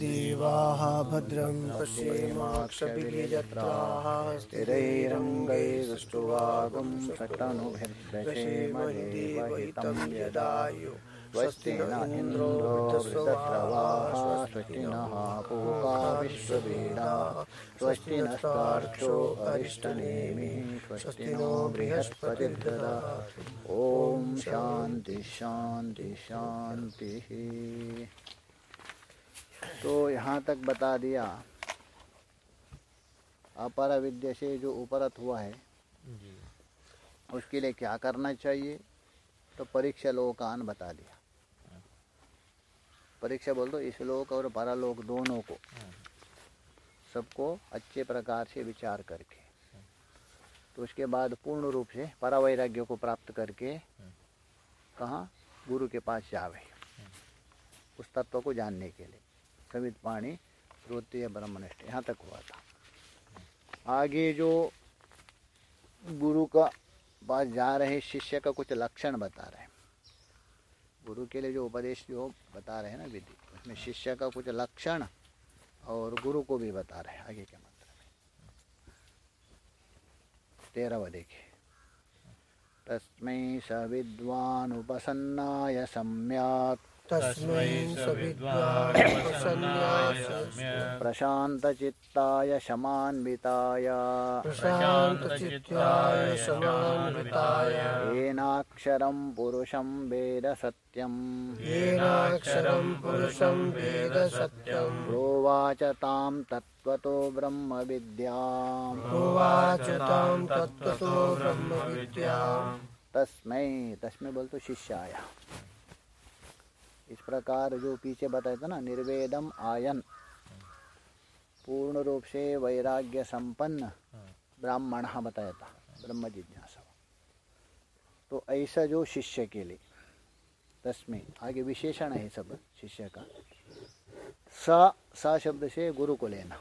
देवाः भद्रं पश्येमाक्षभिर्यजत्राः स्थिरैरङ्गैस्तुवागुं शतनुभिर्दशेमहे देवहितं यदायु। स्वस्ति न इन्द्रो वृतस्रवाः स्वस्ति नः पूका विश्ववेदाः स्वस्ति नस्तार्क्ष्यो अरिष्टनेमिः स्वस्ति नो ॐ शान्ति शान्ति शान्ति। तो यहाँ तक बता दिया। अपर विद्या से जो उपरत हुआ है उसके लिए क्या करना चाहिए? तो परीक्षा लोकान बता दिया। परीक्षा बोल दो इस लोक और परालोक दोनों को। सबको अच्छे प्रकार से विचार करके। तो उसके बाद पूर्ण रूप से परावैराग्य को प्राप्त करके कहाँ? गुरु के पास जावे। उस तत्व को जानने के लिए। सवित पाणी श्रोतीय ब्रह्मनिष्ठ। यहाँ तक हुआ था। आगे जो गुरु का पास जा रहे शिष्य का कुछ लक्षण बता रहे हैं। गुरु के लिए जो उपदेश जो बता रहे हैं ना विधि, उसमें शिष्य का कुछ लक्षण और गुरु को भी बता रहे हैं। आगे के मंत्र में तेरहवा देखिए। तस्मै स विद्वान् उपसन्नाय सम्यक् तस्मै प्रशान्तचित्ताय शमान्विताय प्रशान्तचित्ताय समान्विताय येनाक्षरं पुरुषं वेद सत्यम् येनाक्षरं पुरुषं वेद प्रोवाच तां तत्त्वतो ब्रह्मविद्याम् उवाच तां तत्त्वतो ब्रह्मविद्याम् तस्मै तस्मै बोल तो शिष्याय। इस प्रकार जो पीछे बताया था ना, निर्वेदम आयन। पूर्ण रूप से वैराग्य संपन्न ब्राह्मण बताया था, ब्रह्म जिज्ञासा। तो ऐसा जो शिष्य के लिए तस्में आगे विशेषण है सब शिष्य का। स स शब्द से गुरु को लेना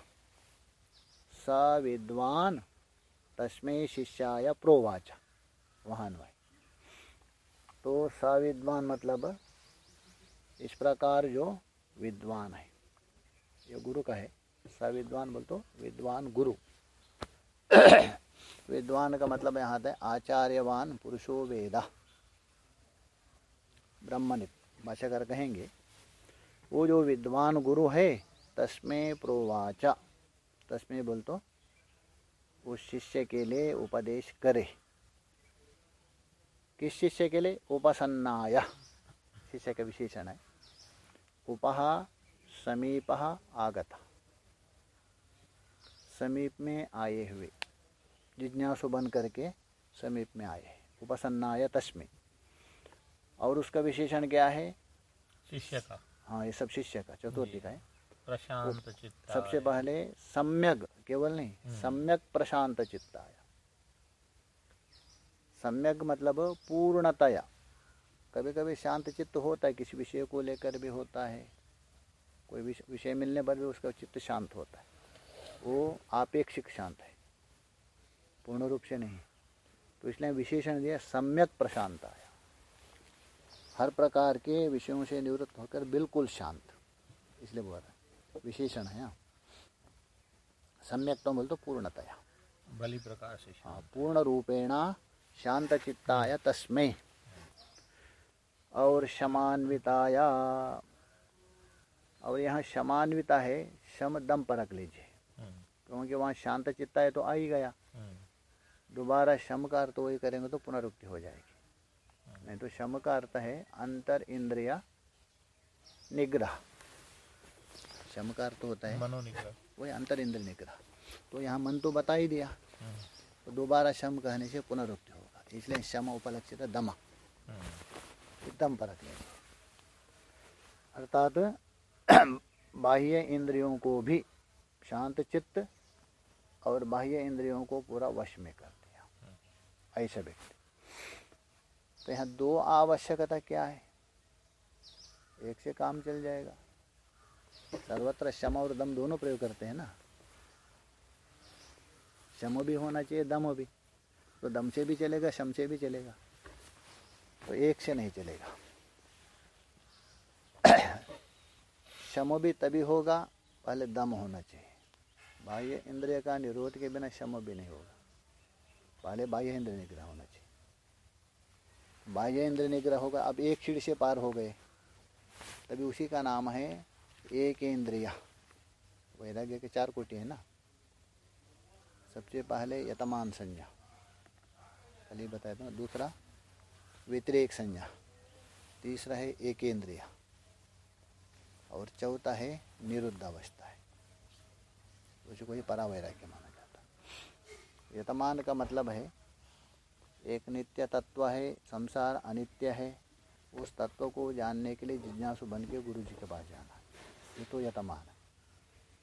स विद्वान, तस्में शिष्याय प्रोवाच। वहाँ भाई तो स विद्वान मतलब इस प्रकार जो विद्वान है। ये गुरु का है। स विद्वान बोल तो विद्वान गुरु। विद्वान का मतलब यहाँ है आचार्यवान पुरुषो वेदा। ब्रह्मनित भाषाकर कहेंगे। वो जो विद्वान गुरु है, तस्में प्रोवाचा। तस्में बोल तो उस शिष्य के लिए उपदेश करे। किस शिष्य के लिए? उपसन्नाय। शिष्य का विशेषण है। उपह समीप आगत। समीप में आए हुए। जिज्ञासु बन करके समीप में आए। उपसन्नाय तस्में। और उसका विशेषण क्या है? शिष्य का। हाँ ये सब शिष्य का। चतुर्थी का है। प्रशांत चित्त सबसे पहले सम्यक केवल नहीं सम्यक प्रशांत चित्ताय। सम्यक मतलब पूर्णतया। कभी कभी शांत चित्त होता है किसी विषय को लेकर भी होता है। कोई विषय मिलने पर भी उसका चित्त शांत होता है। वो आपेक्षिक शांत है। पूर्ण रूप से नहीं। तो इसलिए विशेषण दिया सम्यक प्रशांत आया हर प्रकार के विषयों से निवृत्त होकर बिल्कुल शांत। इसलिए बोल रहे विशेषण है यहाँ सम्यक तो बोल तो पूर्णतया। बलि प्रकाश से हाँ पूर्ण रूपेण शांत चित्ताय तस्मै। और शमान्विताया और यहाँ शमान्विता है शम दम पर रख लीजिए। क्योंकि वहाँ शांत चित्ता है तो आ ही गया। दोबारा शम का अर्थ वही करेंगे तो पुनरुक्ति हो जाएगी। नहीं तो शम का अर्थ है अंतर इंद्रिया निग्रह। शम का अर्थ होता है मनोनिग्रह। वही अंतर इंद्र निग्रह। तो यहाँ मन तो बता ही दिया। तो दोबारा शम कहने से पुनरुक्ति होगा। इसलिए शम उपलक्षित दमा। परख लेंगे अर्थात बाह्य इंद्रियों को भी शांत चित्त और बाह्य इंद्रियों को पूरा वश में कर दिया। ऐसा व्यक्ति। तो यहाँ दो आवश्यकता क्या है? एक से काम चल जाएगा। सर्वत्र शम और दम दोनों प्रयोग करते हैं ना। शम भी होना चाहिए, दम भी। तो दम से भी चलेगा, शम से भी चलेगा। तो एक से नहीं चलेगा। शम भी तभी होगा, पहले दम होना चाहिए। बाह्य इंद्रिय का निरोध के बिना शम भी नहीं होगा। पहले बाह्य इंद्र निग्रह होना चाहिए। बाह्य इंद्र निग्रह होगा, अब एक क्षीण से पार हो गए। तभी उसी का नाम है एक इंद्रिया। वैराग्य के चार कोटि है ना। सबसे पहले यतमान संज्ञा। ही बताया था दूसरा व्यतिरेक संज्ञा। तीसरा है एकेंद्रिय। और चौथा है निरुद्ध अवस्था है उसको ही परावैराग्य माना जाता है। यतमान का मतलब है, एक नित्य तत्व है, संसार अनित्य है, उस तत्व को जानने के लिए जिज्ञासु बन के गुरु जी के पास जाना ये तो यतमान है।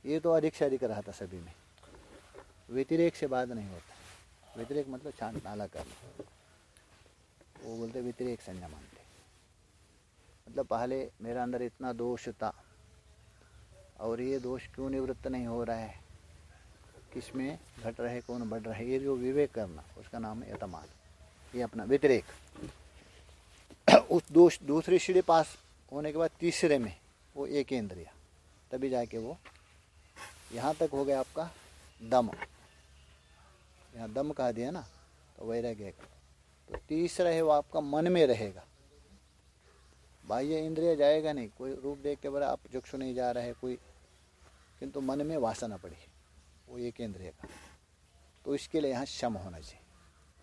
ये तो अधिक से अधिक रहता सभी में। व्यतिरेक से बात नहीं होता। व्यतिरेक मतलब छान नाला करना। वो बोलते व्यतिरेक संज्ञा मानते। मतलब पहले मेरा अंदर इतना दोष था, और ये दोष क्यों निवृत्त नहीं हो रहा है? किसमें घट रहे, कौन बढ़ रहे, ये जो विवेक करना उसका नाम है यतमान। ये अपना व्यतिरेक। उस दोष, दूसरी सीढ़ी पास होने के बाद तीसरे में वो एक इंद्रिया, तभी जाके वो यहाँ तक हो गया आपका दम। यहाँ दम कहा दिया ना तो वैराग्य का तो तीसरा है वो आपका मन में रहेगा। बाह्य इंद्रिय जाएगा नहीं कोई रूप देख के बड़ा आप चक्षु नहीं जा रहा है कोई किंतु मन में वासना पड़ी है वो एक इंद्रिय का। तो इसके लिए यहाँ शम होना चाहिए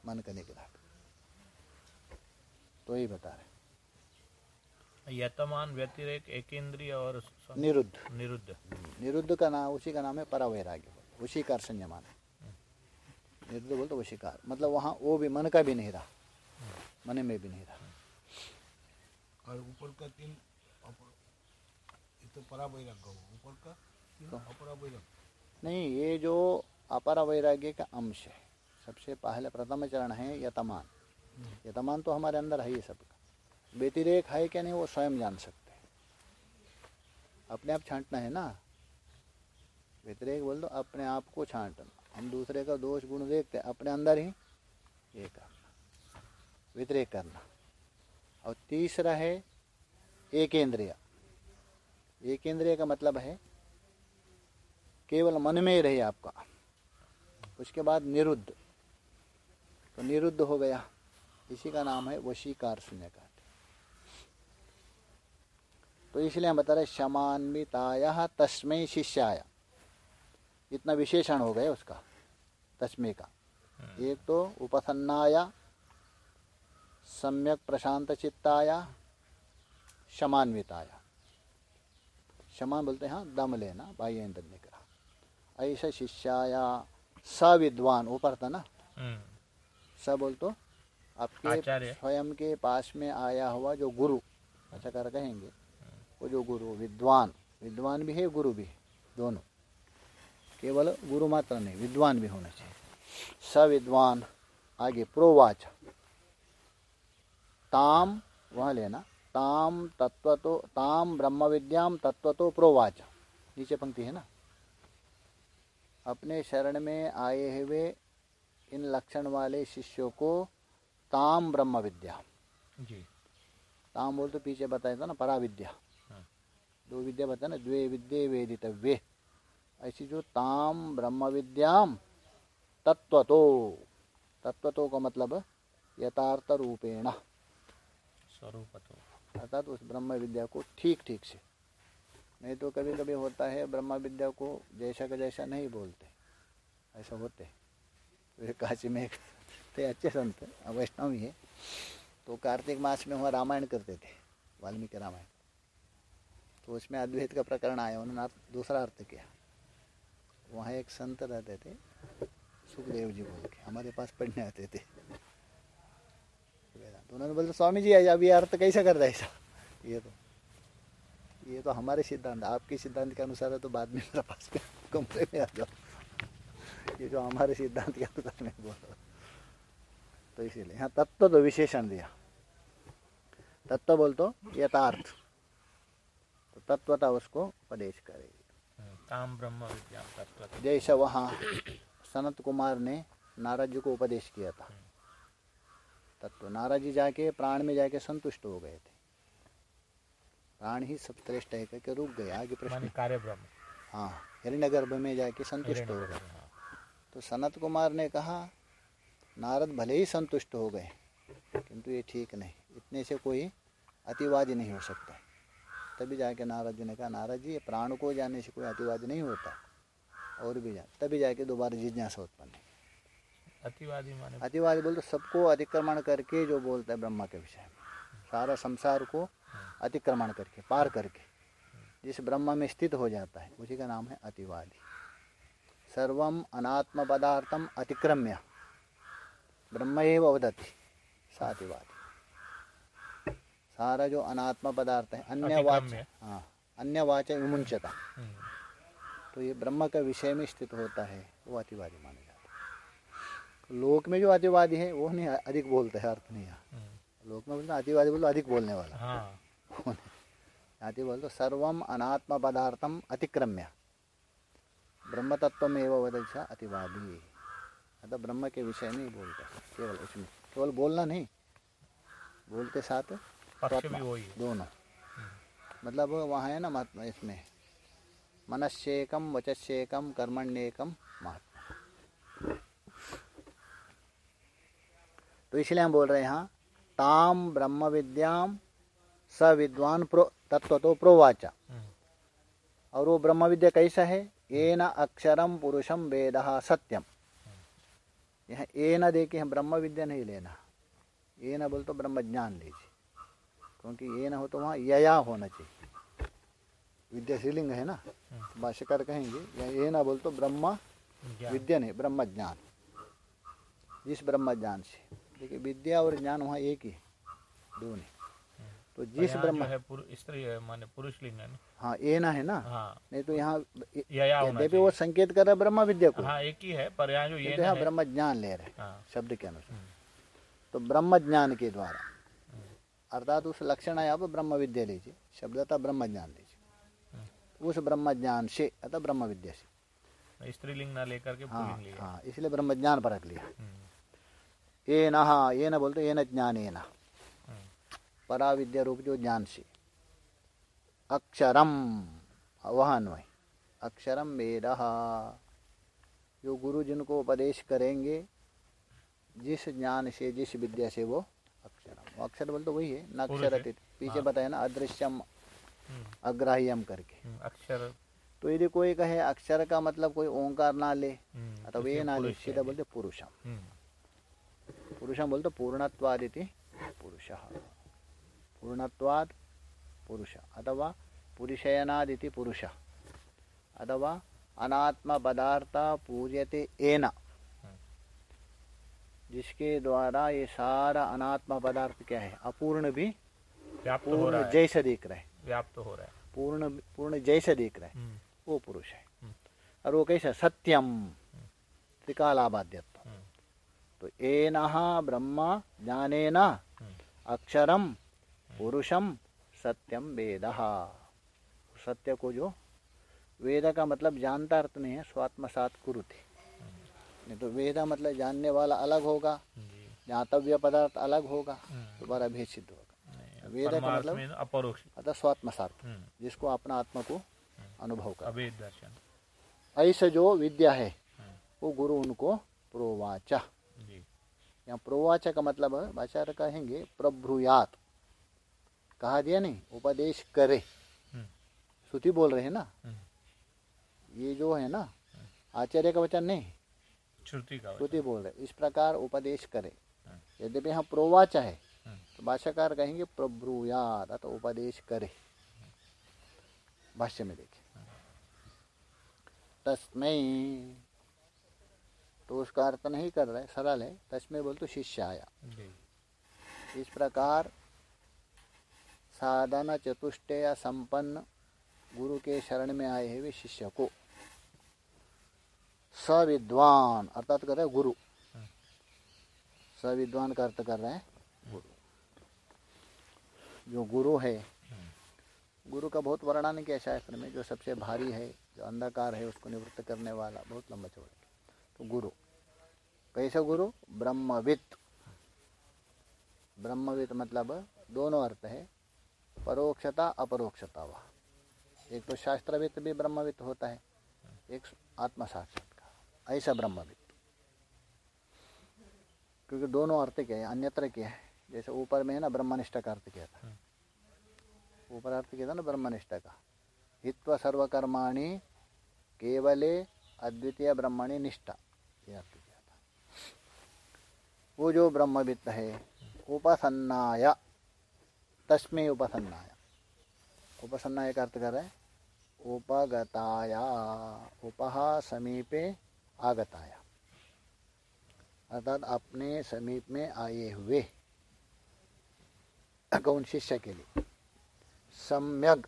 मन का निग्रह। तो यही बता रहे यतमान व्यतिरेक एक इंद्रिय और निरुद्ध। निरुद्ध। निरुद्ध का नाम उसी का नाम है परावैराग्य। उसी कार संयमान है निरुद्ध बोलते वशीकार मतलब वहाँ वो भी मन का भी नहीं रहा। मन में भी नहीं रहा। और ऊपर का तीन तो परा वैराग्य ऊपर का अपरा वैराग्य नहीं ये जो अपरा वैराग्य का अंश है सबसे पहले प्रथम चरण है यतमान। यतमान तो हमारे अंदर है ही सबका। व्यतिरेक है क्या नहीं वो स्वयं जान सकते हैं। अपने आप छांटना है ना? व्यतिरेक बोल दो अपने आप को छांटना। हम दूसरे का दोष गुण देखते हैं अपने अंदर ही ये करना व्यतिरेक करना। और तीसरा है एक इंद्रिय एक इंद्रिय का मतलब है केवल मन में ही रहे आपका। उसके बाद निरुद्ध। तो निरुद्ध हो गया। इसी का नाम है वशीकार शून्य का। तो इसलिए हम बता रहे शमान्विताया तस्मय शिष्याय। इतना विशेषण हो गया उसका तस्मे का। एक तो उपसन्नाया सम्यक प्रशांत चित्ताया शमान्विताया। शमान बोलते हैं हाँ दम लेना बाह्य इंद्र ने कहा ऐसा शिष्याया स विद्वान ऊपर था ना? हम्म, स बोल तो आपके स्वयं के पास में आया हुआ जो गुरु अच्छा कर कहेंगे वो जो गुरु विद्वान विद्वान भी है गुरु भी है दोनों। केवल गुरु मात्र नहीं विद्वान भी होना चाहिए। स विद्वान आगे प्रोवाच। ताम वह लेना ताम तत्व तो ताम ब्रह्म विद्याम तत्व तो प्रोवाच। नीचे पंक्ति है ना? अपने शरण में आए हुए इन लक्षण वाले शिष्यों को ताम ब्रह्म विद्या जी। ताम बोल तो पीछे बताया था ना परा विद्या हाँ। दो विद्या बताया ना द्वे विद्ये वेदितव्ये। ऐसी जो ताम ब्रह्म विद्याम तत्वतो तत्वतो का मतलब यथार्थ रूपेण। स्वरूप तो अर्थात उस ब्रह्म विद्या को ठीक ठीक से। नहीं तो कभी कभी होता है, ब्रह्म विद्या को जैसा का जैसा नहीं बोलते। ऐसा होते फिर काशी में एक थे, अच्छे संत वैष्णव ही। है तो कार्तिक मास में वहाँ रामायण करते थे, वाल्मीकि रामायण। तो उसमें अद्वैत का प्रकरण आया, उन्होंने दूसरा अर्थ किया। वहाँ एक संत रहते थे, सुखदेव जी बोल के, हमारे पास पढ़ने आते थे। तो उन्होंने बोला स्वामी जी ये अर्थ कैसे कर रहे हैं? ऐसा ये तो ये तो हमारे सिद्धांत आपके सिद्धांत के अनुसार है तो बाद में मेरे पास कमरे में आ जाओ। ये जो हमारे सिद्धांत के अनुसार मैं बोल रहा तो इसीलिए यहाँ तत्व तो विशेषण दिया। तत्व बोल तो यथार्थ। तो तत्वता उसको उपदेश करेगी। ताम ब्रह्म तो। जैसा वहाँ सनत कुमार ने नारद जी को उपदेश किया था। तत्व। नारद जी जाके प्राण में जाके संतुष्ट हो गए थे। प्राण ही सब श्रेष्ठ है करके रुक गए आगे प्रश्न कार्य ब्रह्म हाँ हिरण्यगर्भ में जाके संतुष्ट हो गए। हाँ, तो सनत कुमार ने कहा नारद भले ही संतुष्ट हो गए किंतु ये ठीक नहीं। इतने से कोई अतिवादी नहीं हो सकता। तभी जाके नारद जी ने कहा नारद जी प्राण को जाने से कोई अतिवादी नहीं होता। और भी जान तभी जाके दोबारा जिज्ञासा उत्पन्न। अतिवादी माने। अतिवादी बोल तो सबको अतिक्रमण करके जो बोलता है ब्रह्मा के विषय में। सारा संसार को अतिक्रमण करके पार करके जिस ब्रह्म में स्थित हो जाता है उसी का नाम है अतिवादी। सर्वम अनात्म पदार्थम अतिक्रम्य। ब्रह्म एव अवदति सा अतिवादी। सारा जो अनात्म पदार्थ है अन्य वाच। हाँ अन्य वाच विमुंचता हम्म, तो ये ब्रह्म का विषय में स्थित होता है वो अतिवादी माना। लोक में जो अतिवादी है वो नहीं अधिक बोलते हैं अर्थ नहीं है। हम्म, लोक में बोलते अतिवादी बोलते अधिक बोलने वाला। हाँ। अति बोलते सर्वम अनात्म पदार्थम अतिक्रम्य। ब्रह्म तत्व में एवं अतिवादी अतः ब्रह्म के विषय में ही बोलता है केवल उसमें। केवल बोलना नहीं बोलते साथ भी वही दोनों। मतलब वहाँ है ना महात्मा इसमें। मनस्येकम वचस्येकम कर्मण्येकम महात्मा तो इसलिए हम बोल रहे हैं यहाँ ताम ब्रह्म विद्याम स विद्वान प्रो तत्व तो प्रोवाचा। और वो ब्रह्म विद्या कैसा है? ये न अक्षरम पुरुषम वेद सत्यम। यहाँ न दे के हम ब्रह्म विद्या नहीं लेना। ये न बोल तो ब्रह्म ज्ञान लीजिए। क्योंकि ये न हो तो वहाँ यया होना चाहिए। विद्या श्रीलिंग है ना? भाष्यकार कहेंगे या ये न बोल तो ब्रह्म विद्या नहीं ब्रह्म ज्ञान। जिस ब्रह्म ज्ञान से। देखिए विद्या और ज्ञान वहाँ एक ही है, दो नहीं तो जिस ब्रह्म है स्त्री है माने पुरुष लिंग है ना? हाँ ये ना है ना? हाँ। नहीं तो यहाँ यद्यपि वो संकेत कर रहा है ब्रह्म विद्या को। हाँ एक ही है पर यहाँ जो ये यहाँ ब्रह्म ज्ञान ले रहे हाँ शब्द के अनुसार। हम्म, तो ब्रह्म ज्ञान के द्वारा। अर्थात उस लक्षण है आप ब्रह्म विद्या लीजिए शब्द था ब्रह्म ज्ञान लीजिए। उस ब्रह्म ज्ञान से अतः ब्रह्म विद्या से। स्त्रीलिंग ना लेकर के हाँ हाँ इसलिए ब्रह्म ज्ञान पर रख लिया। हम्म, ये न हाँ ये न बोलते ये न ज्ञान ये न हम्म, परा विद्या रूप जो ज्ञान से अक्षरम वह अन्वय अक्षरम वेद। जो गुरु जिनको उपदेश करेंगे जिस ज्ञान से जिस विद्या से वो अक्षरम। अक्षर बोल तो वही है न अक्षर पीछे हाँ। बताया ना अदृश्यम हम्म, अग्राह्यम करके। हम्म, अक्षर। तो यदि कोई कहे अक्षर का मतलब कोई ओंकार ना ले हम्म, अथवा वे ना ले सीधा बोलते पुरुषम। पुरुषम बोलते पूर्णत्वादिति पुरुष। पूर्णत्वाद पुरुष अथवा पुरुषयनादिति पुरुष। अथवा अनात्म पदार्थ पूज्यते एन जिसके द्वारा ये सारा अनात्म पदार्थ क्या है? अपूर्ण भी व्याप्त हो पूर्ण रहा है। जैसा दिख रहा है। व्याप्त हो रहा है। पूर्ण पूर्ण जैसा दिख रहा है। हम्म, वो पुरुष है। हम्म। और वो कैसा? सत्यम। त्रिकालाबाध्यत्व। तो एन ब्रह्म ज्ञानेन अक्षरम पुरुषम सत्यम वेद। सत्य को जो? वेद का मतलब जानता अर्थ नहीं है स्वात्म स्वात्मसात कुरुति। नहीं तो वेद मतलब जानने वाला अलग होगा ज्ञातव्य पदार्थ अलग होगा हम्म, दोबारा भेद सिद्ध होगा वेद का मतलब- अपरोक्ष। अतः स्वात्मसात हम्म, जिसको अपना आत्मा को अनुभव कर। ऐसा जो विद्या है हम्म, वो गुरु उनको प्रोवाचा। यहाँ प्रोवाचा का मतलब आचार्य कहेंगे प्रभ्रुयात। कहा दिया नहीं उपदेश करे। हम्म, श्रुति बोल रहे हैं ना? हम्म, ये जो है ना आचार्य का वचन नहीं श्रुति का श्रुति बोल रहे इस प्रकार उपदेश करे। हम्म। यद्यपि यहाँ प्रोवाचा है तो भाष्यकार कहेंगे प्रभ्रुयात अतः उपदेश करे। भाष्य में देखिए। तस्मै तो उसका अर्थ नहीं कर रहे सरल है। तस्मै बोल तो शिष्य आया इस प्रकार साधन चतुष्टय संपन्न गुरु के शरण में आए हुए शिष्य को सविद्वान अर्थात कर रहे गुरु। सविद्वान का अर्थ कर रहे हैं गुरु। जो गुरु है। गुरु का बहुत वर्णन किया शास्त्र में जो सबसे भारी है जो अंधकार है उसको निवृत्त करने वाला बहुत लंबा चौड़ा। तो गुरु। कैसा गुरु? ब्रह्मविद ब्रह्मविद मतलब दोनों अर्थ है परोक्षता अपरोक्षता वह एक तो शास्त्रवित्त भी ब्रह्मवित्त होता है एक आत्म साक्षात्कार ऐसा ब्रह्मवित्त क्योंकि दोनों अर्थ क्या है अन्यत्र क्या है। जैसे ऊपर में है ना ब्रह्मनिष्ठ का अर्थ किया था। ऊपर अर्थ किया था ना ब्रह्मनिष्ठ का। हित्व सर्वकर्माणी केवले अद्वितीय ब्रह्मणि निष्ठा ये अर्थ। वो जो ब्रह्मवित्त है उपसन्नाय। तस्में उपसन्नाय। उपसन्नाय का अर्थ कर रहा है उपगताया। उपहा समीपे आगताया। अर्थात अपने समीप में आए हुए। कौन शिष्य के लिए? सम्यक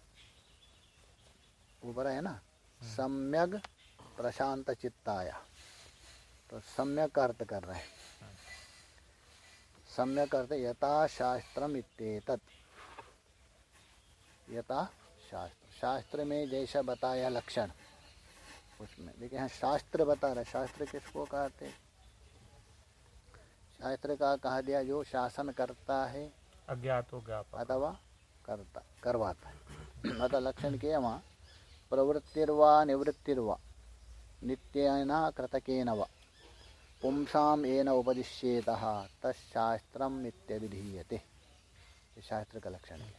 ऊपर है ना? सम्यक प्रशांत चित्ताया। तो सम्यक अर्थ कर रहे हैं। सम्यक अर्थ यथा शास्त्रम इत्येतत् यथा शास्त्र शास्त्र में जैसा बताया लक्षण। उसमें देखिए यहाँ शास्त्र बता रहे शास्त्र किसको कहते शास्त्र का कहा दिया जो शासन करता है अज्ञात हो ज्ञापक अथवा करता करवाता है। अतः लक्षण किया वहाँ। प्रवृत्तिर्वा निवृत्तिर्वा नित्येन कृतकेन वा। पुंसाम येन उपदिश्येत तशास्त्रम इत्यभिधीयते ये शास्त्र का लक्षण है।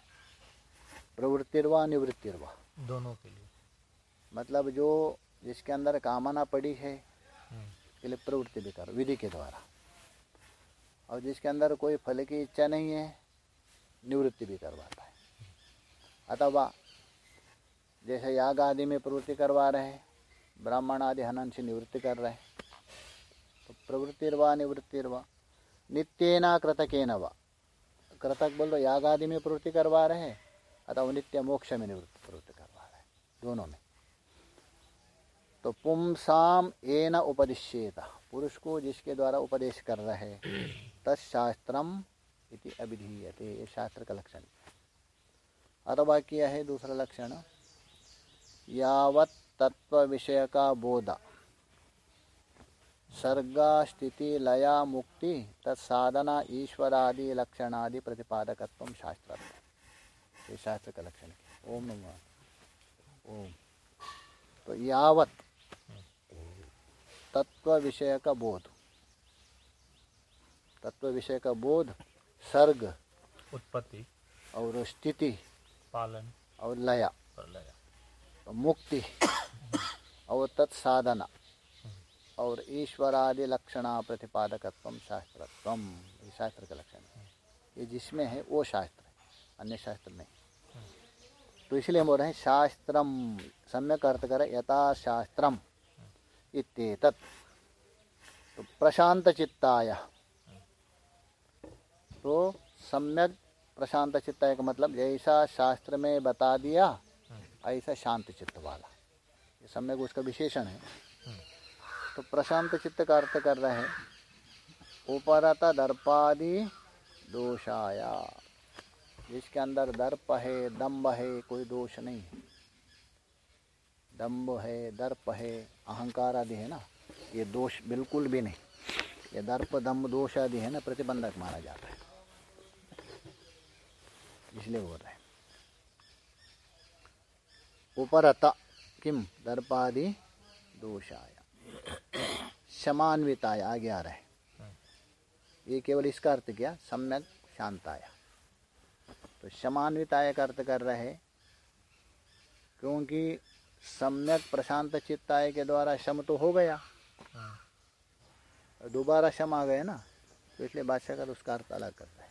प्रवृत्तिर्वा निवृत्तिर्वा। दोनों के लिए। मतलब जो जिसके अंदर कामना पड़ी है हम्म, के लिए प्रवृत्ति भी कर विधि के द्वारा। और जिसके अंदर कोई फल की इच्छा नहीं है निवृत्ति भी करवाता है अथवा जैसे याग आदि में प्रवृत्ति करवा रहे हैं ब्राह्मण आदि हनन से निवृत्ति कर रहे हैं प्रवृत्तिर्वा निवृत्तिर्वा। नित्येना कृतकेन वा। कृतक बोल दो याग आदि में प्रवृत्ति करवा रहे हैं अथवा नित्य मोक्ष में निवृत्ति प्रवृत्ति करवा रहे दोनों में। तो पुंसाम एन उपदिश्येत। पुरुष को जिसके द्वारा उपदेश कर रहे तत्शास्त्रम इति अभिधीयते। ये शास्त्र का लक्षण अथवा किया है दूसरा लक्षण? यावत तत्व विषय का बोध। सर्गा स्थिति लया मुक्ति तत्साधना ईश्वरादि लक्षणादि प्रतिपादकत्व शास्त्र ये शास्त्र का लक्षण है ओम नमः। ओम। तो यावत तत्व विषय का बोध। तत्व विषय का बोध सर्ग। उत्पत्ति। और स्थिति। पालन। और लया। और मुक्ति। और तत्साधना। और ईश्वरादि लक्षणा प्रतिपादकत्व शास्त्रत्व। ये शास्त्र का लक्षण है। ये जिसमें है, वो शास्त्र है, अन्य शास्त्र नहीं। तो इसलिए हम बोल रहे हैं शास्त्रम। सम्यक अर्थ करें, यथा शास्त्रम इत्येतत्। तो प्रशांत चित्ताय। तो सम्यक प्रशांत चित्ताय का मतलब जैसा शास्त्र में बता दिया, ऐसा शांत चित्त वाला। ये सम्यक उसका विशेषण है। तो प्रशांत चित्त का अर्थ कर रहे हैं। उपरत दर्पादि दोषाया। जिसके अंदर दर्प है दम्भ है, कोई दोष नहीं। दम्भ है, दर्प है, अहंकार आदि है ना? ये दोष बिल्कुल भी नहीं। ये दर्प दम्भ दोष आदि है ना, प्रतिबंधक माना जाता है। इसलिए बोल रहे हैं। उपरत किम? दर्पादि दोषाय। शमान्विताय, आगे आ रहा है। ये केवल इसका अर्थ किया, सम्यक शांताय। तो शमान्विताय का अर्थ कर रहे क्योंकि सम्यक प्रशांत चित्ताय के द्वारा शम तो हो गया। दोबारा शम आ गए ना तो इसलिए बादशाह का उसका अर्थ अलग कर रहे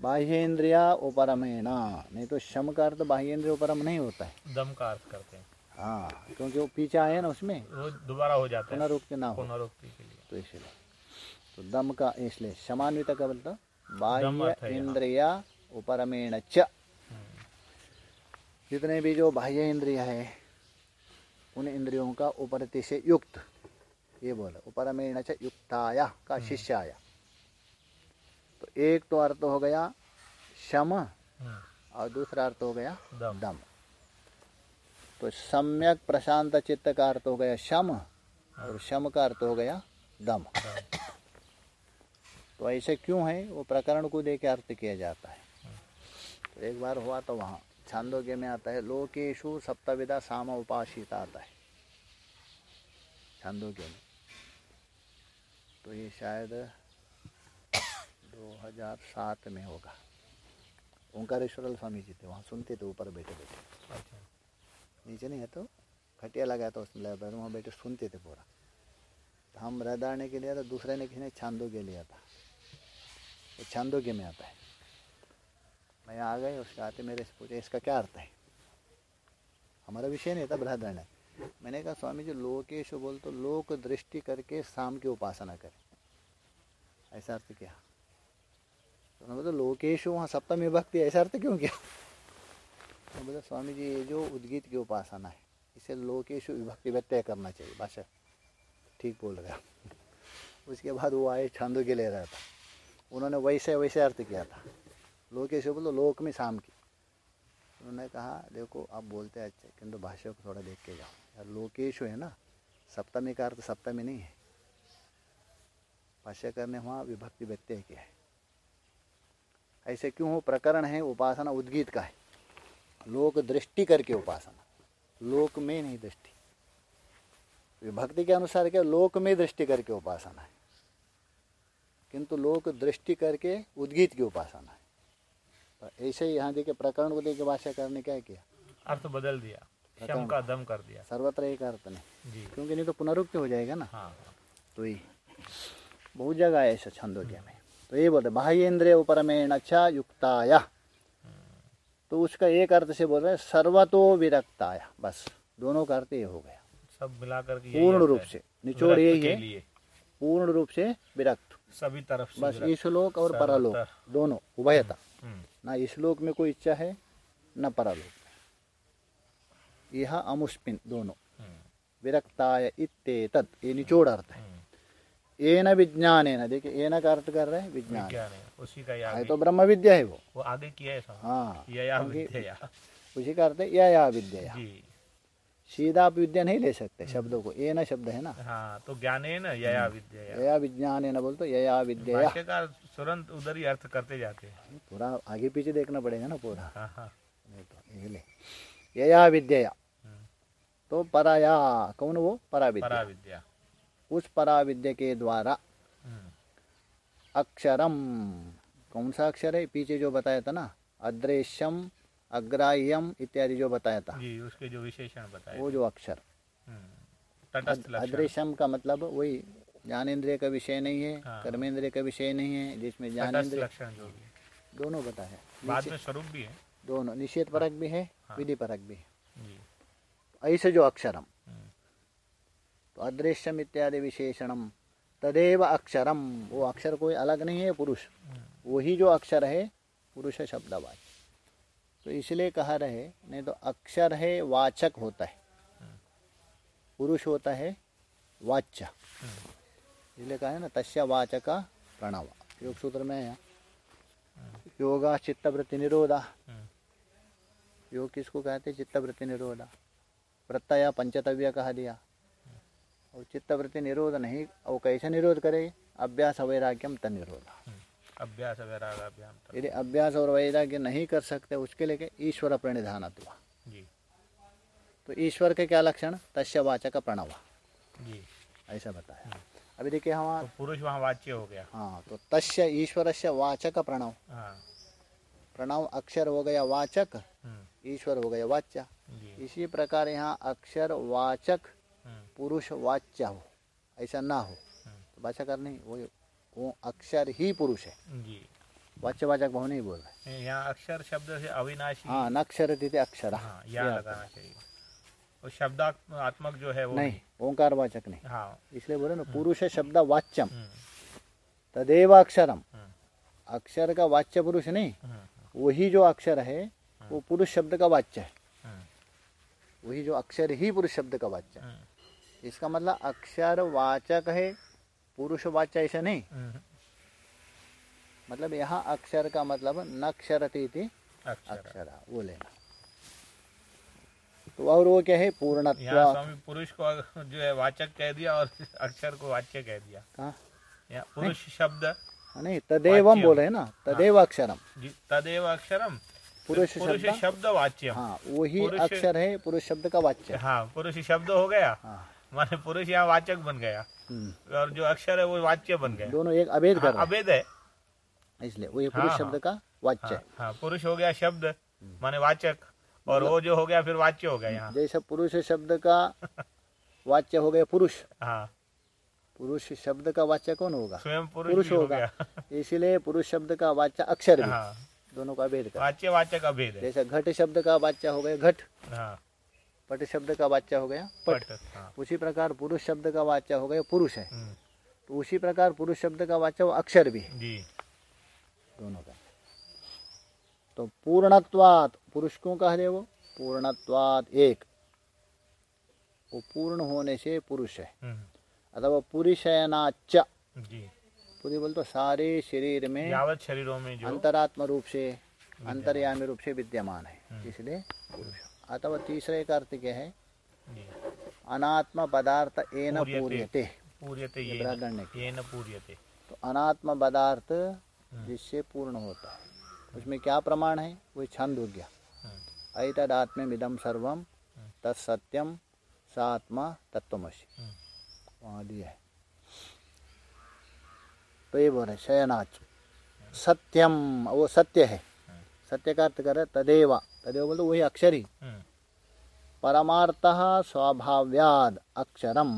बाह्य इंद्रिया उपरमेणा, नहीं तो शम का अर्थ बाह्य इंद्रिय उपरम नहीं होता है। दम का अर्थ करते हैं। हाँ क्योंकि वो पीछे आए ना उसमें। वो दोबारा हो जाता है। पुनरुक्ति ना हो पुनरुक्ति के लिए। तो इसलिए। तो दम का इसलिए शमान्वित का बोलता बाह्य। इंद्रिया उपरमेण च। जितने भी जो बाह्य इंद्रिय है उन इंद्रियों का उपरति से युक्त ये बोला उपरमेण च युक्ताया का शिष्याया। तो एक तो अर्थ हो गया शम हम्म, और दूसरा अर्थ हो गया दम। तो सम्यक प्रशांत चित्त का अर्थ हो गया शम और शम का अर्थ हो गया दम। तो ऐसे क्यों है? वो प्रकरण को दे के अर्थ किया जाता है। तो एक बार हुआ तो वहाँ छांदोग्य में आता है लोकेशु सप्तविदा साम उपासिता आता है। छांदोग्य में। तो ये शायद 2007 में होगा। ओंकारेश्वर स्वामी जी थे वहाँ सुनते थे ऊपर बैठे बैठे अच्छा। नीचे नहीं है तो खटिया लगाया था उसमें लाइब्रेरी वहाँ बैठे सुनते थे पूरा। तो हम रहदारने के लिए तो दूसरे ने किसी ने छांदोग्य लिया था। वो तो के में आता है। मैं आ गए उसके आते मेरे से पूछे, इसका क्या अर्थ है? हमारा विषय नहीं था बृहदारण्य मैंने कहा, स्वामी जी, लोकेश बोल तो लोक दृष्टि करके शाम की उपासना करें। ऐसा अर्थ क्या। तो लोकेश, वहाँ सप्तमी विभक्ति ऐसा अर्थ क्यों किया? मैं बोला स्वामी जी, ये जो उद्गीत की उपासना है, इसे लोकेश विभक्ति व्यत्यय करना चाहिए। भाषा ठीक बोल रहे उसके बाद वो आए छंदों के ले रहा था। उन्होंने वैसे वैसे अर्थ किया था। लोकेश बोलो, लोक में शाम की। उन्होंने कहा, देखो, आप बोलते हैं अच्छा किंतु भाषा को थोड़ा देख के जाओ। यार, लोकेश है ना, सप्तमी का अर्थ सप्तमी नहीं है। भाष्य करने वहाँ विभक्ति व्यत्यय किया है? ऐसे क्यों हो? प्रकरण है, उपासना उद्गीत का है। लोक दृष्टि करके उपासना। लोक में नहीं दृष्टि। विभक्ति के अनुसार क्या लोक में दृष्टि करके उपासना है। किंतु लोक दृष्टि करके उद्गीत की उपासना है। तो ऐसे ही यहाँ देखिए प्रकरण को देखिए भाषा करने क्या किया? अर्थ बदल दिया शम का दम कर दिया। सर्वत्र एक अर्थ नहीं। क्योंकि नहीं तो पुनरुक्ति हो जाएगा ना। हाँ। तो ही बहुत जगह है ऐसा छंदोग्य में। तो ये बोलते बाह्य इंद्रिय उपरमेण अच्छा युक्ताया। तो उसका एक अर्थ से बोल रहे हैं सर्वतो विरक्ताया। बस दोनों का अर्थ ये हो गया। सब मिलाकर पूर्ण रूप से निचोड़ विरक्त यही है। पूर्ण रूप से विरक्त। सभी तरफ़ से बस विरक्त। ईशलोक और। परलोक दोनों उभयता। हम्म, ना इशलोक में कोई इच्छा है न परलोक। यह अमुष्पिन दोनों। हम्म, विरक्ताय इत्येतत् ये निचोड़ अर्थ है। एन विज्ञान है देखिए एन का अर्थ कर रहे हैं विज्ञान। विज्ञान है उसी का ही आगे तो ब्रह्म विद्या है वो। वो आगे किया है हाँ विद्या। उसी का अर्थ है या या विद्या सीधा आप विद्या नहीं ले सकते शब्दों को। ए न शब्द है ना। हाँ तो ज्ञाने न यया विद्या। यया विज्ञान है ना बोलते यया विद्या। भाष्यकार तुरंत उधर ही अर्थ करते जाते हैं। पूरा आगे पीछे देखना पड़ेगा ना पूरा। हाँ हाँ। तो यया विद्या। हम्म, तो पराया कौन वो? परा विद्या उस परा विद्या के द्वारा। अक्षरम। कौन सा अक्षर है? पीछे जो बताया था ना अदृश्यम अग्राह्यम इत्यादि जो बताया था। जी उसके जो विशेषण बताए वो जो अक्षर। हम्म, अदृश्यम का मतलब वही ज्ञानेन्द्रिय का विषय नहीं है हाँ। कर्मेंद्रिय का विषय नहीं है जिसमें ज्ञानेन्द्रिय। दोनों बताया बाद में स्वरूप भी है। दोनों निषेध परक भी है हाँ। विधि परक भी है। ऐसे जो अक्षरम। तो अदृश्यम इत्यादि विशेषणम। तदेव अक्षरम। वो अक्षर कोई अलग नहीं है, पुरुष। वही जो अक्षर है, पुरुष शब्दवाच। तो इसलिए कहा रहे, नहीं तो अक्षर है, वाचक होता है। पुरुष होता है, वाच्य। इसलिए कहा है ना, तस्य वाचक प्रणव। योग सूत्र में है योगा चित्तवृत्ति निरोधा योग किसको कहते हैं? चित्तवृत्ति निरोधा प्रत्यय पंचतव्य कहा दिया। और चित्तवृत्ति निरोध नहीं वो कैसे निरोध करे? अभ्यास वैराग्यम तन निरोधा। अभ्यास तक। यदि अभ्यास और वैराग्य नहीं कर सकते उसके लिए ईश्वर प्रणिधानत्व जी। तो ईश्वर के क्या लक्षण? तस्य वाचक प्रणव। जी। ऐसा बताया। अभी देखिए हम तो पुरुष वहाँ वाच्य हो गया। हाँ तो तस्य ईश्वर से वाचक प्रणव। हाँ। प्रणव अक्षर हो गया वाचक। हम्म, ईश्वर हो गया वाच्य। इसी प्रकार यहाँ अक्षर वाचक पुरुष वाच्य हो ऐसा ना हो। हम्म, तो वाचक नहीं वो वो अक्षर ही पुरुष है। जी। वाच्य वाचक भाव नहीं बोल रहे यहाँ अक्षर शब्द से अविनाशी। हाँ नक्षर तिथे अक्षर। हाँ यहाँ लगाना चाहिए। और शब्दात्मक जो है वो नहीं ओंकार वाचक नहीं। हाँ। इसलिए बोले ना पुरुष शब्द वाच्यम। हम्म, तदेव अक्षरम। हम्म, अक्षर का वाच्य पुरुष नहीं। हम्म, वही जो अक्षर है वो पुरुष शब्द का वाच्य है। हम्म, वही जो अक्षर ही पुरुष शब्द का वाच्य है। हम्म, इसका मतलब अक्षर वाचक है पुरुष वाच्य ऐसा नहीं। हम्म, मतलब यहाँ अक्षर का मतलब नक्षरती थी अक्षर। वो लेना। तो और वो क्या है? पूर्णत्व। स्वामी पुरुष को जो है वाचक कह दिया और अक्षर को वाच्य कह दिया। कहाँ पुरुष शब्द नहीं तदेवम बोले ना तदेव अक्षरम। जी, तदेव अक्षरम। पुरुष पुरुष शब्द? वाच्य हाँ वही अक्षर है पुरुष शब्द का वाच्य। हाँ पुरुष शब्द हो गया। हाँ। माने पुरुष यहाँ वाचक बन गया। हम्म। और जो अक्षर है वो वाच्य बन गया। दोनों एक अभेद हाँ, अभेद है। हैं। इसलिए वही पुरुष हाँ, शब्द का वाच्य हाँ, है। हाँ पुरुष हो गया शब्द हम्म। माने वाचक। और वो जो हो गया फिर वाच्य हो गया यहाँ। जैसा पुरुष शब्द का वाच्य हो गया पुरुष। हाँ। पुरुष शब्द का वाच्य कौन होगा? स्वयं पुरुष, हो होगा। गया। इसलिए पुरुष शब्द का वाच्य अक्षर हाँ। दोनों का भेद वाच्य वाचक अभेद है। जैसा घट शब्द का वाच्य हो गया घट। हाँ। पट शब्द का वाच्य हो गया। पट पट। हाँ। उसी प्रकार पुरुष शब्द का वाच्य हो गया पुरुष है। हम्म, तो उसी प्रकार पुरुष शब्द का वाच्य वो अक्षर भी है। दोनों का। तो पूर्णत्वात पुरुष क्यों कह रहे वो? पूर्णत्वात एक। वो पूर्ण होने से पुरुष है। हम्म, अथवा पुरुषयनाच पूरी बोल तो सारे शरीर में यावत शरीरों में जो अंतरात्म रूप से अंतर्यामी रूप से विद्यमान है। इसलिए पुरुष। अथवा तीसरे का अर्थ क्या है। अनात्म पदार्थ एन पूर्यते। पूर्यते। तो अनात्म पदार्थ जिससे पूर्ण होता है। उसमें क्या प्रमाण है? वो छंद हो गया। हम्म, ऐतदात्म्यमिदम सर्वम तत्सत्यम सात्मा तत्वमसी हम्म, वहाँ दिया है। तो ये बोल रहे शयनाच सत्यम वो सत्य है। सत्य का अर्थ कर तदेव। तदेव बोलते वही अक्षर। ही हम्म, परमार्थ स्वभाव्याद अक्षरम।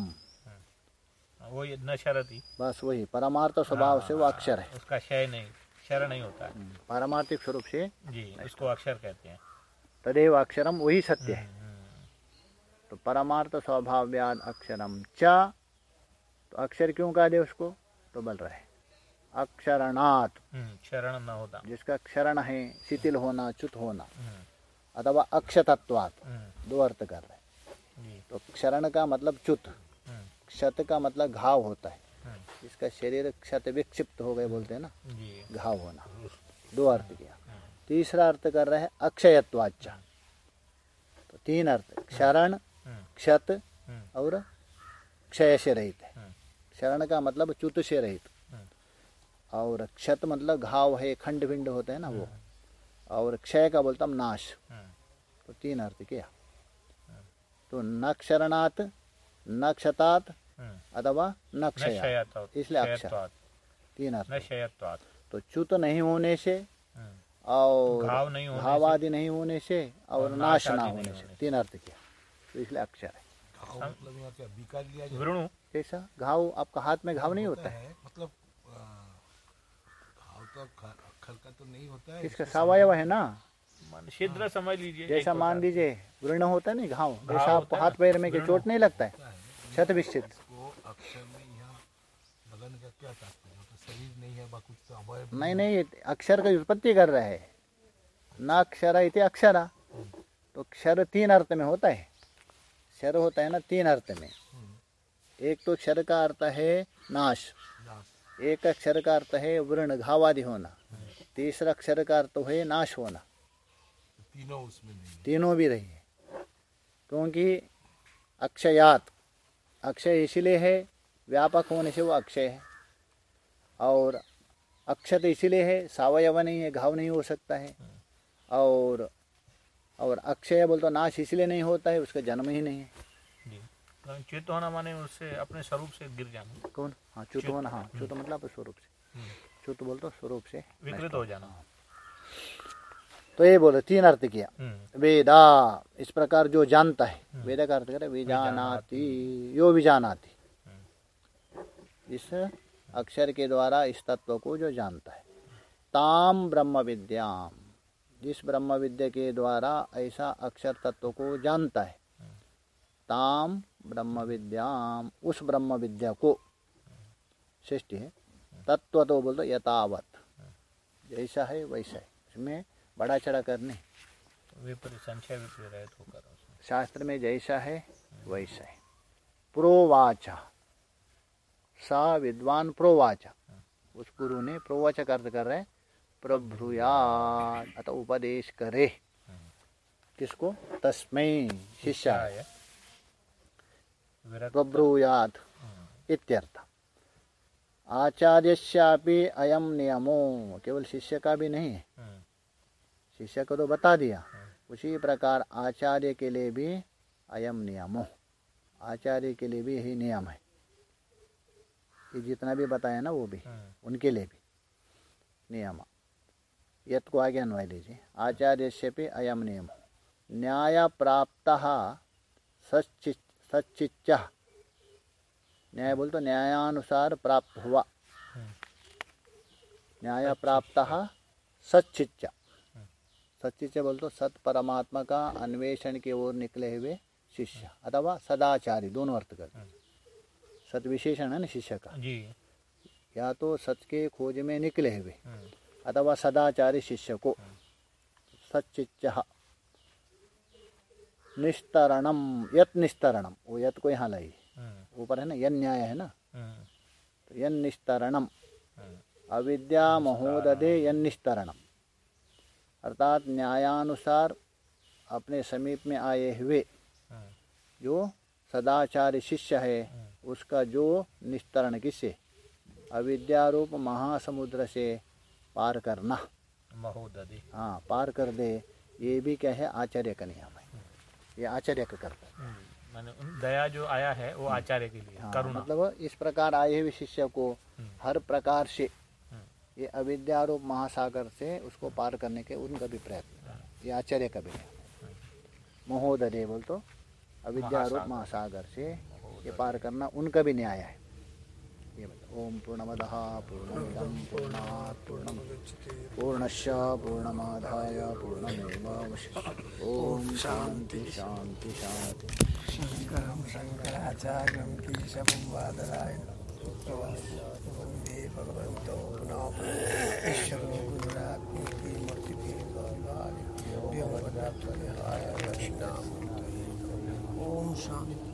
वो न शरती। बस वही परमार्थ स्वभाव से वो अक्षर है। उसका क्षय नहीं क्षर नहीं होता। पारमार्थिक स्वरूप से जी उसको अक्षर कहते हैं। तदेव अक्षरम वही सत्य है। हम्म, तो परमार्थ स्वभाव्याद अक्षरम च तो अक्षर क्यों कहा दे उसको? तो बोल रहा। है अक्षरणात्। हम्म, क्षरण न होता। जिसका क्षरण है शिथिल होना च्युत होना। हम्म, अथवा अक्षतत्वात्। हम्म, दो अर्थ कर रहे हैं। तो क्षरण का मतलब हम्म, क्षत का मतलब घाव होता है। हम्म, जिसका शरीर क्षत विक्षिप्त हो गए बोलते हैं ना? घाव होना। दो अर्थ किया। तीसरा अर्थ कर रहे हैं अक्षयत्वाचा तो तीन अर्थ। क्षरण हम्म, क्षत हम्म, और क्षय से रहित है। हम्म, क्षरण का मतलब च्युत से रहित। हम्म, और क्षत मतलब घाव है खंड भिंड होते हैं ना वो। और क्षय का बोलता हम नाश। तो तीन अर्थ किया। तो न क्षरणात् न क्षतात। अथवा न क्षया इसलिए अक्षर तीन अर्थ। तो च्युत नहीं होने से और घाव नहीं होने घाव से, आदि नहीं होने से और नाश ना होने से। तीन अर्थ किया। तो इसलिए अक्षर है। घाव मतलब कैसा? घाव आपका हाथ में घाव नहीं होता है मतलब घाव तो तो नहीं होता है इसका सवयव है ना? छिद्र समझ लीजिए जैसा मान लीजिए वृण होता है ना घाव जैसा आपको हाथ पैर में के चोट नहीं लगता है है। विक्षित अक्षर में यहाँ लगन का क्या तात्पर्य तो शरीर नहीं है कुछ तो अवयव नहीं नहीं अक्षर की उत्पत्ति कर रहा है। न अक्षर इति अक्षरा। तो क्षर तीन अर्थ में होता है। क्षर होता है ना तीन अर्थ में। एक तो क्षर का अर्थ है नाश। नाश। एक अक्षर का अर्थ है वृण घावादि होना। तीसरा अक्षर का अर्थ है नाश होना। तीनों उसमें तीनों भी रही है। क्योंकि अक्षयात अक्षय इसीलिए है व्यापक होने से वो अक्षय है। और अक्षत इसीलिए है सावयव नहीं है घाव नहीं हो सकता है। और और अक्षय बोल तो नाश इसलिए नहीं होता है उसका जन्म ही नहीं है। होना माने उससे अपने स्वरूप से गिर जाना। कौन? हाँ च्युत होना हाँ च्युत मतलब स्वरूप से। च्युत बोल तो स्वरूप से विकृत हो जाना। तो ये बोले तीन अर्थ किया। हम्म, वेदा इस प्रकार जो जानता है। वेद का अर्थ करे विजानाति यो विजानाति। इस अक्षर के द्वारा इस तत्व को जो जानता है। ताम ब्रह्म विद्याम। जिस ब्रह्म विद्या के द्वारा ऐसा अक्षर तत्व को जानता है ताम ब्रह्म विद्याम उस ब्रह्म विद्या को सृष्टि है। तत्व तो बोलते यथावत जैसा है वैसा है। इसमें बड़ा चढ़ा करने शास्त्र में जैसा है वैसा है। प्रोवाचा। सा विद्वान प्रोवाचा। उस गुरु ने प्रोवाचा का अर्थ कर रहे हैं प्रभ्रुयात अतः उपदेश करे। किसको? तस्मै शिष्य आय, इत्यर्थ। आचार्यश्यापि अयम नियमो। केवल शिष्य का भी नहीं है। हम्म, शिष्य को तो बता दिया। उसी प्रकार आचार्य के लिए भी अयम नियमो। आचार्य के लिए भी यही नियम है। ये जितना भी बताया ना वो भी। उनके लिए भी। नियम। यत को आगे अन्वय दीजिए आचार्य से भी अयम नियम। न्याय प्राप्त सच्चिच्च न्याय बोल तो न्यायानुसार प्राप्त हुआ। न्याय प्राप्त सच्चिच्च। सच्चिच्च बोल तो सत परमात्मा का अन्वेषण की ओर निकले हुए शिष्य अथवा सदाचारी दोनों अर्थ कर सत विशेषण है ना शिष्य का? जी। या तो सच के खोज में निकले हुए अथवा सदाचारी शिष्य को। सच्चिच्च। निस्तरणम यत निस्तरणम वो यत को यहाँ लाई ऊपर है ना यन न्याय है ना? हम्म, तो यन निस्तरणम हम्म, अविद्या महोदधे यन निस्तरणम अर्थात न्यायानुसार अपने समीप में आए हुए हम्म, जो सदाचारी शिष्य है उसका जो निस्तरण किससे अविद्यारूप महासमुद्र से पार करना। महोदधि। हाँ पार कर दे ये भी क्या है आचार्य का नियम है ये आचार्य का करता है। हम्म, दया जो आया है वो आचार्य के लिए हाँ, करुणा। मतलब इस प्रकार आए हुए शिष्य को हम्म। हर प्रकार से ये अविद्या अविद्यारूप महासागर से उसको पार करने के उनका भी प्रयत्न ये आचार्य का भी है। महोदय बोल तो अविद्या अविद्यारूप महासागर। से ये पार करना उनका भी न्याय है। ओम पूर्णमद पूर्णमिदम पूर्णात् पूर्णम पूर्णस्य पूर्णमादाय पूर्णमेवावशिष्यते ओम शांति शांति शांति शङ्करं शङ्कराचार्यं ॐ शान्ति शान्ति।